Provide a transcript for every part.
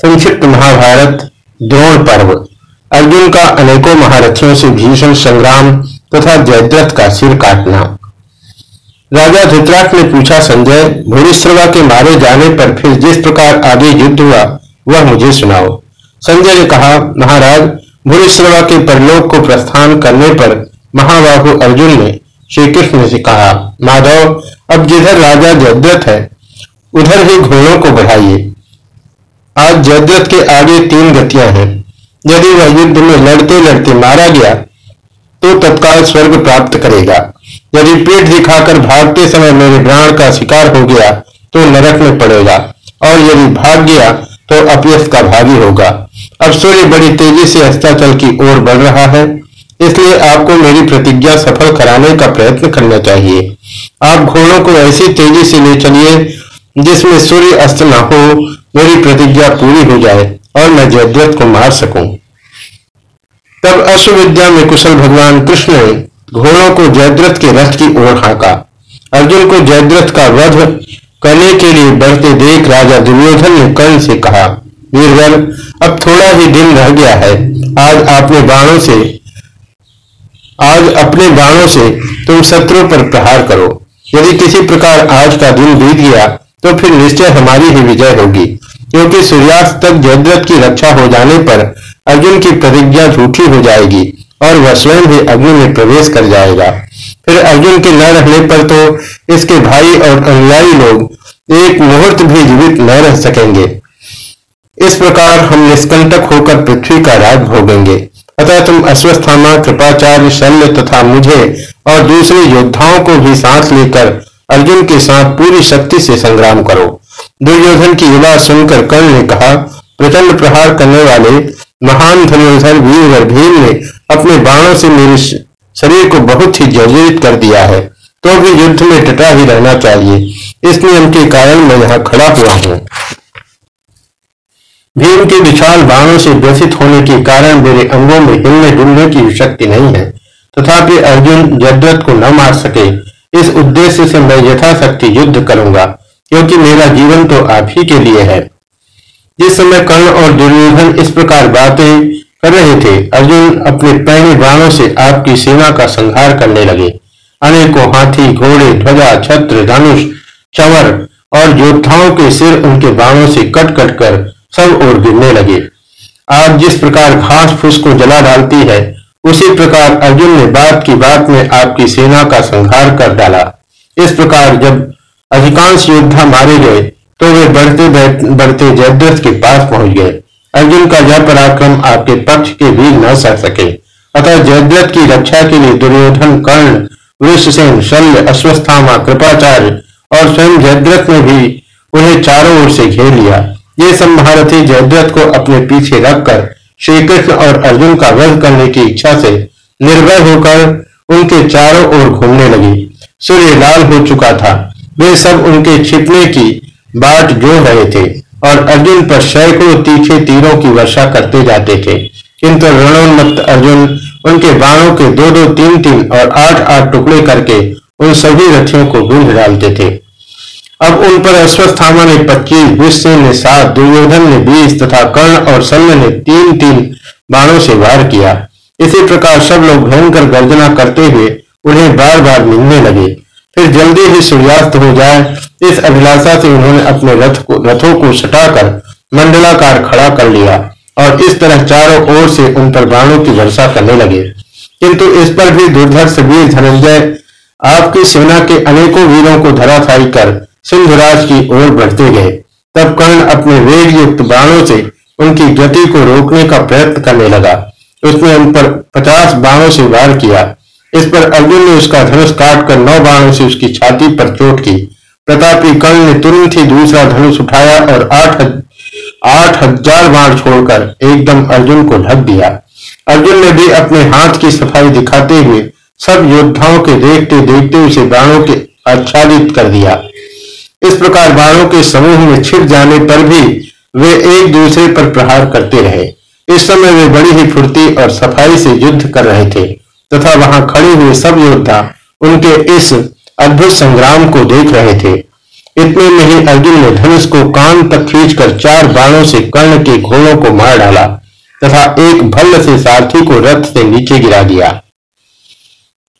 संक्षिप्त महाभारत, द्रोण पर्व। अर्जुन का अनेकों महारथियों से भीषण संग्राम तथा जयद्रथ का सिर काटना। राजा धृतराष्ट्र ने पूछा, संजय भूरिश्रवा के मारे जाने पर फिर जिस प्रकार आगे युद्ध हुआ, वह मुझे सुनाओ। संजय ने कहा, महाराज भूरिश्रवा के परलोक को प्रस्थान करने पर महाबाहु अर्जुन ने श्री कृष्ण से कहा, माधव, अब जिधर राजा जयद्रथ है, उधर ही घोड़ों को बढ़ाइए। आज जयद्रथ के आगे तीन गतियाँ हैं। यदि वह युद्ध में लड़ते लड़ते मारा गया तो तत्काल स्वर्ग प्राप्त करेगा। यदि पीठ दिखाकर भागते समय मेरे प्राण का शिकार हो गया तो नरक में पड़ेगा। और यदि भाग गया तो अपयस का भागी होगा। अब सूर्य बड़ी तेज़ी से अस्ताचल की ओर बढ़ रहा है। इसलिए आपको मेरी प्रतिज्ञा सफल कराने का प्रयत्न करना चाहिए। आप घोड़ों को ऐसी तेज़ी से ले चलिए जिसमें सूर्य अस्त न हो, मेरी प्रतिज्ञा पूरी हो जाए और मैं जयद्रथ को मार सकूँ। तब अश्वविद्या में कुशल भगवान कृष्ण ने घोड़ों को जयद्रथ के रथ की ओर हाँका। अर्जुन को जयद्रथ का वध करने के लिए बढ़ते देख राजा दुर्योधन ने कर्ण से कहा, वीरवर, अब थोड़ा ही दिन रह गया है। आज अपने बाणों से, आज अपने बाणों से तुम शत्रु पर प्रहार करो। यदि किसी प्रकार आज का दिन बीत गया तो फिर निश्चय हमारी ही विजय होगी। क्योंकि सूर्यास्त तक जयद्रथ की रक्षा हो जाने पर अर्जुन की प्रतिज्ञा झूठी हो जाएगी और वह स्वयं भी अग्नि में प्रवेश कर जाएगा। फिर अर्जुन के न रहने पर तो इसके भाई और अनुयायी लोग एक मुहूर्त भी जीवित न रह सकेंगे। इस प्रकार हम निष्कंटक होकर पृथ्वी का राज भोगेंगे। अतः तुम अश्वस्थामा, कृपाचार्य, शल्य तथा मुझे और दूसरे योद्धाओं को भी सांस लेकर अर्जुन के साथ पूरी शक्ति से संग्राम करो। दुर्योधन की युवा सुनकर कर्ण ने कहा, प्रचंड प्रहार करने वाले महान धनुर्धर वीर भीम ने अपने बाणों से मेरे शरीर को बहुत ही जर्जरित कर दिया है तो भी युद्ध में टटा ही रहना चाहिए। इस नियम के कारण मैं यहाँ खड़ा हुआ हूँ। भीम के विशाल बाणों से व्यथित होने के कारण मेरे अंगों में हिलने डुलने की शक्ति नहीं है, तथापि अर्जुन जद्रथ को न मार सके। इस उद्देश्य से मैं यथाशक्ति युद्ध करूँगा, क्योंकि मेरा जीवन तो आप ही के लिए है। जिस समय कर्ण और दुर्योधन इस प्रकार बातें कर रहे थे, अर्जुन अपने पहले बाणों से आपकी सेना का संहार करने लगे। अनेकों हाथी, घोड़े, ध्वजा, छत्र, धनुष चवर और योद्धाओं के सिर उनके बाणों से कट कट कर सब ओर गिरने लगे। आज जिस प्रकार घास फूस को जला डालती है उसी प्रकार अर्जुन ने बात की बात में आपकी सेना का संहार कर डाला। इस प्रकार जब अधिकांश योद्धा मारे गए तो वे बढ़ते बढ़ते जयद्रथ के पास पहुँच गए। अर्जुन का यह पराक्रम आपके पक्ष के भी न सह सके। अतः जयद्रथ की रक्षा के लिए दुर्योधन कर्ण वृषसेन शल्य, अश्वस्थामा, कृपाचार्य और स्वयं जयद्रथ ने भी उन्हें चारों ओर से घेर लिया। ये सब जयद्रथ को अपने पीछे रखकर श्री कृष्ण और अर्जुन का वध करने की इच्छा से निर्भय होकर उनके चारों ओर घूमने लगी। सूर्य लाल हो चुका था। वे सब उनके छिपने की बाट जोड़ रहे थे और अर्जुन पर सैकड़ों तीखे तीरों की वर्षा करते जाते थे। किंतु रणोन्मत्त अर्जुन उनके बाणों के दो दो तीन तीन और आठ आठ टुकड़े करके उन सभी रथियों को गूंज डालते थे। अब उन पर अश्वस्थामा ने पच्चीस, विश्व ने सात, दुर्योधन ने बीस तथा कर्ण और सन्न ने तीन तीन बाणों से वार किया। इसी प्रकार सब लोग भयंकर गर्जना करते हुए उन्हें बार बार मिलने लगे। फिर जल्दी ही सूर्यास्त हो जाए। इस अभिलाषा से उन्होंने अपने रथ को रथों को सटाकर मंडलाकार खड़ा कर लिया और इस तरह चारों ओर से उन पर बाणों की वर्षा करने लगे। किंतु इस पर भी दुर्धर्ष वीर धनंजय, आपकी सेना के अनेकों वीरों को धराशायी कर सिंधुराज की ओर बढ़ते गए। तब कर्ण अपने वेग युक्त बाणों से उनकी गति को रोकने का प्रयत्न करने लगा। उसने उन पर पचास बाणों से वार किया। इस पर अर्जुन ने उसका धनुष काट कर नौ बाणों से उसकी छाती पर चोट की। प्रतापी कर्ण ने तुरंत ही दूसरा धनुष उठाया और आठ आठ हज़ार बाण छोड़कर एकदम अर्जुन को ढक दिया। अर्जुन ने भी अपने हाथ की सफ़ाई दिखाते हुए सब योद्धाओं के देखते देखते उसे बाणों के आच्छादित कर दिया। इस प्रकार बाणों के समूह में छिप जाने पर भी वे एक दूसरे पर प्रहार करते रहे। इस समय वे बड़ी ही फुर्ती और सफ़ाई से युद्ध कर रहे थे, तथा वहाँ खड़े हुए सब योद्धा उनके इस अद्भुत संग्राम को देख रहे थे। इतने में ही अर्जुन ने धनुष को कान तक खींचकर चार बाणों से कर्ण के घोड़ों को मार डाला, तथा एक भल्ल से सारथी को रथ से नीचे गिरा दिया।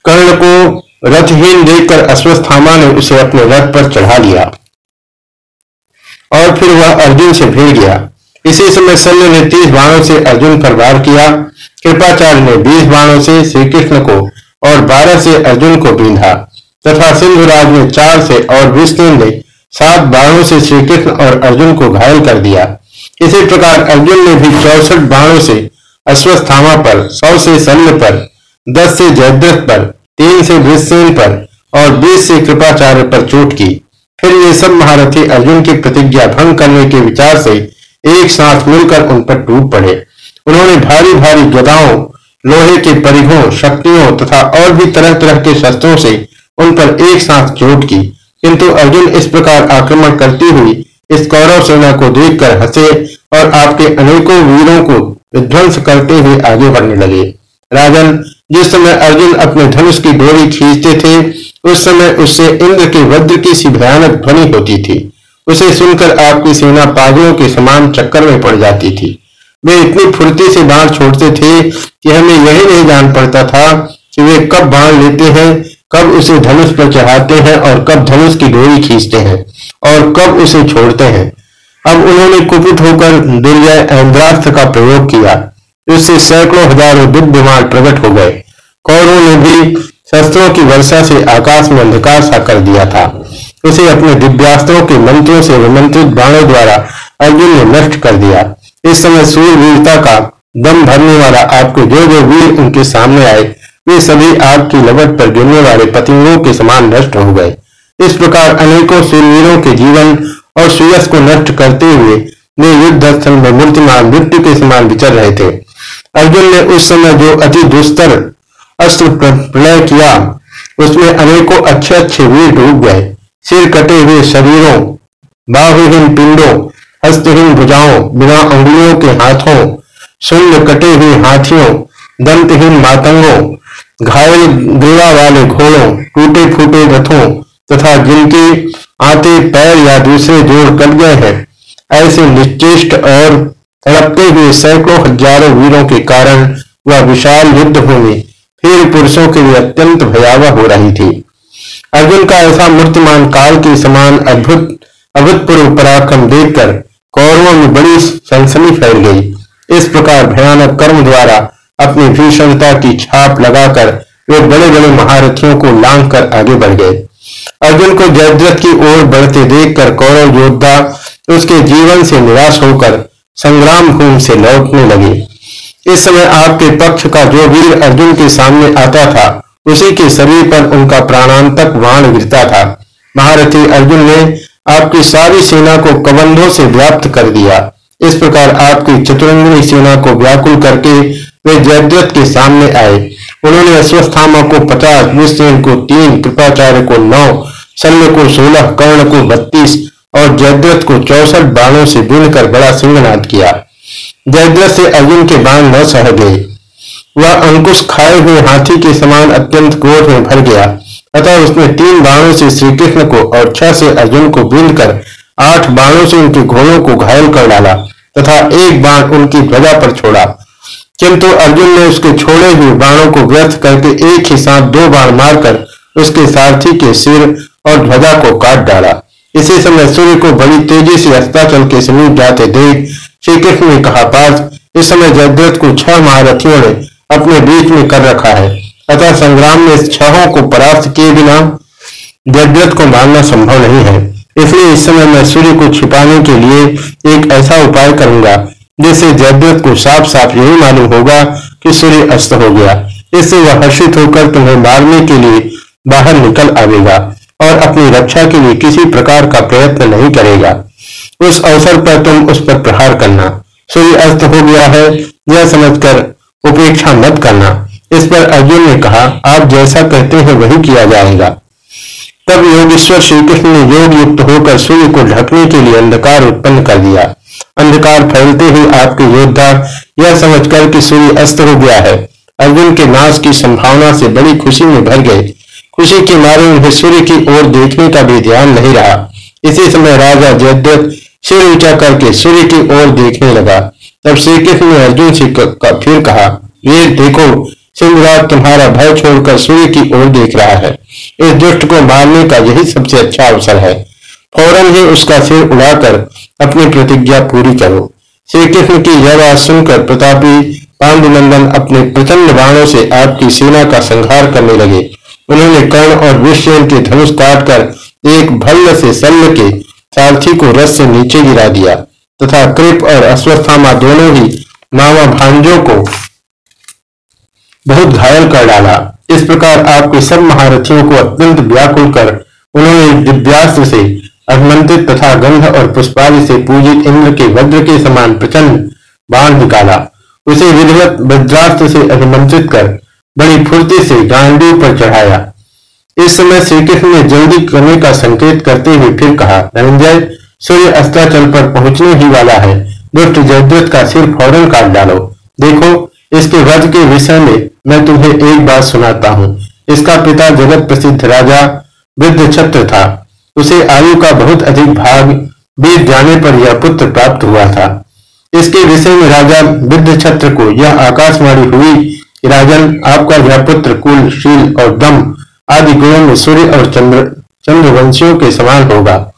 कर्ण को रथहीन देखकर अश्वस्थामा ने उसे अपने रथ पर चढ़ा लिया और फिर वह अर्जुन से भिड़ गया इसी समय सैन्य ने तीस बाणों से अर्जुन पर वार किया। कृपाचार्य ने बीस बाणों से श्री कृष्ण को और बारह से अर्जुन को बींधा तथा सिंधुराज ने चार से और विष्णु ने सात बाणों से श्री कृष्ण और अर्जुन को घायल कर दिया। इसी प्रकार अर्जुन ने भी चौसठ बाणों से अश्वस्थामा पर, सौ से सैन्य पर, दस से जयद्रथ पर तीन से वृषसेन पर और बीस से कृपाचार्य पर चोट की। फिर ये सब महारथी अर्जुन की प्रतिज्ञा भंग करने के विचार से एक साथ मिलकर उन पर टूट पड़े। उन्होंने भारी भारी गदाओं लोहे के परिघों, शक्तियों तथा और भी तरह तरह के शस्त्रों से उन पर एक साथ चोट की। किंतु अर्जुन इस प्रकार आक्रमण करती हुई इस कौरव सेना को देखकर हंसे और आपके अनेकों वीरों को विध्वंस करते हुए आगे बढ़ने लगे। राजन जिस समय अर्जुन अपने धनुष की डोरी खींचते थे, उस समय उससे इंद्र के वज्र की सी भयानक ध्वनि होती थी। उसे सुनकर आपकी सेना पागलों के समान चक्कर में पड़ जाती थी। वे इतनी फुर्ती से बाण छोड़ते थे कि हमें यही नहीं जान पड़ता था कि वे कब बाढ़ लेते हैं, कब उसे धनुष पर चढ़ाते हैं और कब धनुष की डोरी खींचते हैं और कब उसे छोड़ते हैं। अब उन्होंने कुपित होकर दुर्जय इंद्रास्त्र का प्रयोग किया। उससे सैकड़ों हज़ारों दिव्यमान प्रकट हो गए। कौरों ने भी शस्त्रों की वर्षा से आकाश में अंधकार सा कर दिया था। उसे अपने दिव्यास्त्रों के मंत्रों से विमंत्रित बाणों द्वारा अर्जुन ने नष्ट कर दिया। इस समय सूर्यवीरता का दम भरने वाला आपके जो जो वीर उनके सामने आए, वे सभी आग की लपट पर गिरने वाले पतिंगों के समान नष्ट हो गए। इस प्रकार अनेकों सूरवीरों के जीवन और सुयस को नष्ट करते हुए वे युद्ध स्थल में मूर्तिमान मृत्यु के समान विचर रहे थे। अर्जुन ने उस समय जो अति दुस्तर अस्त्र प्रलय किया, उसमें अनेकों अच्छे अच्छे वीर डूब गए। सिर कटे हुए शरीरों, बाहुहीन पिंडों, हस्तहीन भुजाओं, बिना अंगुलियों के हाथों शून्य कटे हुए हाथियों, दंतहीन मातंगों, घायल ग्रीवा वाले घोड़ों टूटे फूटे रथों तथा जिनके आते पैर या दूसरे जोड़ कट गए हैं, ऐसे निश्चेष्ट और तड़पते हुए सैकड़ों हज़ारों वीरों के कारण वह विशाल युद्ध भूमि फिर पुरुषों के लिए अत्यंत भयावह हो रही थी। अर्जुन का ऐसा मूर्तिमान काल के समान अद्भुत, अभूतपूर्व पराक्रम देखकर कौरवों में बड़ी सनसनी फैल गई। इस प्रकार भयानक कर्म द्वारा अपनी भीषणता की छाप लगाकर वे बड़े बड़े महारथियों को लांग कर आगे बढ़ गए। अर्जुन को जयद्रथ की ओर बढ़ते देखकर कौरव योद्धा उसके जीवन से निराश होकर संग्राम भूमि से लौटने लगे। इस समय आपके पक्ष का जो वीर अर्जुन के सामने आता था, उसी के शरीर पर उनका प्राणांतक वाण गिरता था। महारथी अर्जुन ने आपकी सारी सेना को कबंधों से व्याप्त कर दिया। इस प्रकार आपकी चतुरंगी सेना को व्याकुल करके वे जयद्रथ के सामने आए। उन्होंने अश्वस्थामा को पचास विष्णु को तीन, कृपाचार्य को नौ, शल्य को सोलह, कर्ण को बत्तीस और जयद्रथ को चौसठ बाणों से कर बड़ा सिंहनाद किया। जयद्रथ से अर्जुन के बाण न सह गए। वह अंकुश खाए हुए हाथी के समान अत्यंत क्रोध में भर गया। अतः उसने तीन बाणों से श्री कृष्ण को और छह से अर्जुन को बीन कर आठ बाणों से उनके घोड़ों को घायल कर डाला तथा एक बाण उनकी ध्वजा पर छोड़ा। किंतु अर्जुन ने उसके छोड़े हुए बाणों को व्यर्थ करके एक ही साथ दो बाण मारकर उसके सारथी के सिर और ध्वजा को काट डाला। इसी समय सूर्य को बड़ी तेज़ी से अस्ताचल के समीप जाते देख श्री कृष्ण ने कहा, पार्थ, इस समय जयद्रथ को छह महारथियों ने अपने बीच में कर रखा है। अतः संग्राम में छहों को परास्त किए बिना जयद्रथ को मारना संभव नहीं है। इसलिए इस समय मैं सूर्य को छिपाने के लिए एक ऐसा उपाय करूँगा, जिससे जयद्रथ को साफ़ साफ़ यही मालूम होगा कि सूर्य अस्त हो गया। इससे वह हर्षित होकर तुम्हें मारने के लिए बाहर निकल आवेगा। और अपनी रक्षा के लिए किसी प्रकार का प्रयत्न नहीं करेगा। उस अवसर पर तुम उस पर प्रहार करना। सूर्य अस्त हो गया है, यह समझकर उपेक्षा मत करना। इस पर अर्जुन ने कहा, आप जैसा कहते हैं, वही किया जाएगा तब योगेश्वर श्री कृष्ण ने योग युक्त होकर सूर्य को ढकने के लिए अंधकार उत्पन्न कर दिया। अंधकार फैलते ही आपके योद्धा यह समझकर कि सूर्य अस्त हो गया है। अर्जुन के नाश की संभावना से बड़ी खुशी में भर गए। खुशी के मारे उन्हें सूर्य की ओर देखने का भी ध्यान नहीं रहा। इसी समय राजा जयद्रथ सिर ऊँचा करके सूर्य की ओर देखने लगा। तब श्री कृष्ण ने अर्जुन से फिर कहा, वीर, देखो, सिंहराज तुम्हारा भय छोड़कर सूर्य की ओर देख रहा है। इस दुष्ट को मारने का यही सबसे अच्छा अवसर है। फ़ौरन ही उसका सिर उड़ाकर अपनी प्रतिज्ञा पूरी करो। श्री कृष्ण की यह बात सुनकर प्रतापी पांडुनंदन अपने प्रचंड बाणों से आपकी सेना का संहार करने लगे। उन्होंने कर्ण और विश्व के धनुष काटकर एक भल्ल से सल्ल के सारथी को रस से नीचे गिरा दिया तथा कृप और अश्वस्थामा दोनों ही मामा भांजों को बहुत घायल कर डाला। इस प्रकार आपके सब महारथियों को अत्यंत व्याकुल कर उन्होंने दिव्यास्त्र से, अभिमंत्रित तथा गंध और पुष्पादि से पूजित इंद्र के वज्र के समान प्रचंड बाण निकाला। उसे विधिवत वज्रास्त्र से अभिमंत्रित कर बड़ी फुर्ती से गांडी पर चढ़ाया। इस समय श्री कृष्ण ने जल्दी करने का संकेत करते हुए फिर कहा, धनंजय, सूर्य अस्ताचल पर पहुँचने ही वाला है। दुष्ट जयद्रथ का सिर फ़ौरन काट डालो। देखो, इसके वध के विषय में मैं तुम्हें एक बात सुनाता हूँ। इसका पिता जगत प्रसिद्ध राजा वृद्ध छत्र था। उसे आयु का बहुत अधिक भाग बीत जाने पर यह पुत्र प्राप्त हुआ था। इसके विषय में राजा वृद्ध छत्र को यह आकाशवाणी हुई राजन, आपका यह पुत्र कुल, शील और दम आदि गुणों में सूर्य और चंद्र, चंद्रवंशियों के समान होगा।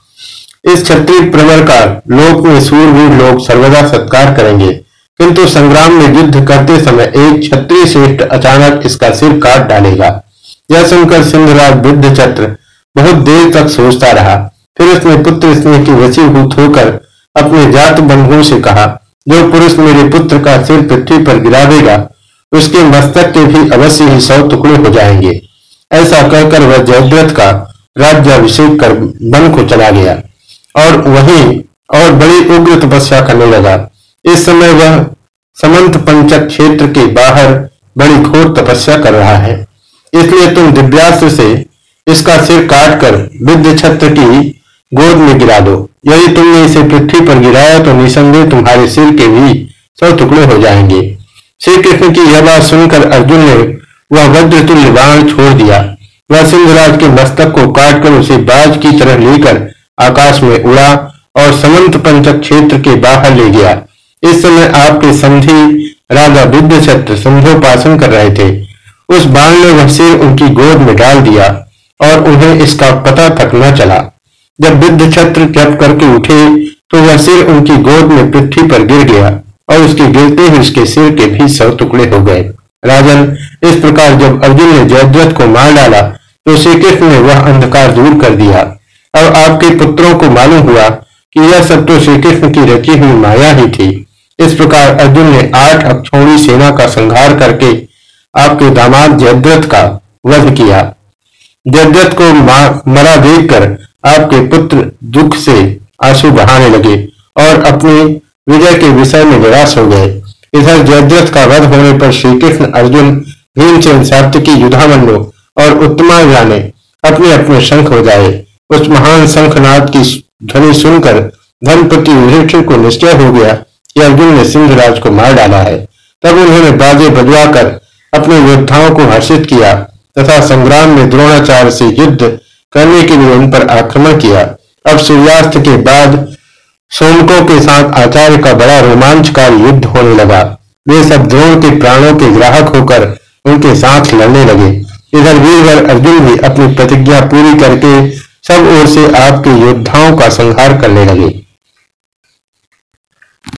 इस क्षत्रिय प्रवर का लोक में सूरवीर लोग सर्वदा सत्कार करेंगे। किंतु संग्राम में युद्ध करते समय एक क्षत्रिय श्रेष्ठ अचानक इसका सिर काट डालेगा। यह सुनकर सिंधराज वृद्ध छत्र बहुत देर तक सोचता रहा। फिर उसने पुत्र स्नेह की वसीभूत होकर अपने जात बंधुओं से कहा, जो पुरुष मेरे पुत्र का सिर पृथ्वी पर गिरा देगा उसके मस्तक के भी अवश्य ही सौ टुकड़े हो जाएँगे। ऐसा कहकर वह जयद्रथ का राज्याभिषेक कर वन को चला गया और वहीं और बड़ी उग्र तपस्या करने लगा। इस समय वह समंत पंचक क्षेत्र के बाहर बड़ी घोर तपस्या कर रहा है। इसलिए तुम दिव्यास्त्र से इसका सिर काट कर विद्य छत्र की गोद में गिरा दो। यदि तुमने इसे पृथ्वी पर गिराया तो निसंदेह तुम्हारे सिर के भी सौ टुकड़े हो जाएँगे। श्री कृष्ण की यह बात सुनकर अर्जुन ने वह वज्र तुल्य बाण छोड़ दिया। वह सिंहराज के मस्तक को काटकर उसे बाज की तरह लेकर आकाश में उड़ा और समंत पंचक क्षेत्र के बाहर ले गया। इस समय आपके संधि राजा विद्य छत्र संध्योपासन कर रहे थे। उस बाण ने वह सिर उनकी गोद में डाल दिया और उन्हें इसका पता तक न चला। जब विद्य छत्र जप करके उठे तो वह सिर उनकी गोद में पृथ्वी पर गिर गया। और उसके गिरते ही उसके सिर के भी सौ टुकड़े हो गए। राजन, इस प्रकार जब अर्जुन ने जयद्रथ को मार डाला तो श्री कृष्ण ने वह अंधकार दूर कर दिया? अब आपके पुत्रों को मालूम हुआ कि यह सब तो श्री कृष्ण की रची हुई माया ही थी। इस प्रकार अर्जुन ने आठ अक्षोणी सेना का संहार करके आपके दामाद जयद्रथ का वध किया। जयद्रथ को मरा देखकर आपके पुत्र दुख से आँसू बहाने लगे और अपने विजय के विषय में निराश हो गए। इधर जयद्रथ का वध होने पर श्री कृष्ण अर्जुन, भीमसेन सात्विकी युधामंडो और उत्तमा ने अपने अपने शंख बजाए। उस महान शंखनाद की ध्वनि सुनकर धनपति युधिष्ठिर को निश्चय हो गया कि अर्जुन ने सिंहराज को मार डाला है। तब उन्होंने बाजे बजवाकर अपने योद्धाओं को हर्षित किया तथा संग्राम में द्रोणाचार्य से युद्ध करने के लिए उन पर आक्रमण किया। अब सूर्यास्त के बाद सोमकों के साथ आचार्य का बड़ा रोमांचकारी युद्ध होने लगा। वे सब द्रोण के प्राणों के ग्राहक होकर उनके साथ लड़ने लगे। इधर वीरवर अर्जुन भी अपनी प्रतिज्ञा पूरी करके सब ओर से आपके योद्धाओं का संहार करने लगे।